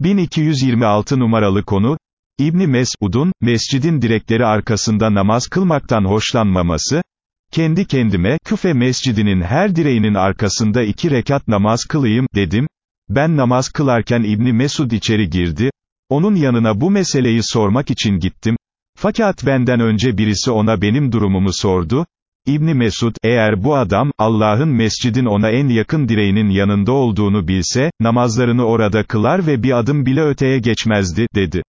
1226 numaralı konu, İbni Mesud'un, mescidin direkleri arkasında namaz kılmaktan hoşlanmaması, kendi kendime, Küfe mescidinin her direğinin arkasında iki rekat namaz kılayım, dedim, ben namaz kılarken İbni Mesud içeri girdi, onun yanına bu meseleyi sormak için gittim, fakat benden önce birisi ona benim durumumu sordu, İbni Mesud, eğer bu adam, Allah'ın mescidin ona en yakın direğinin yanında olduğunu bilse, namazlarını orada kılar ve bir adım bile öteye geçmezdi, dedi.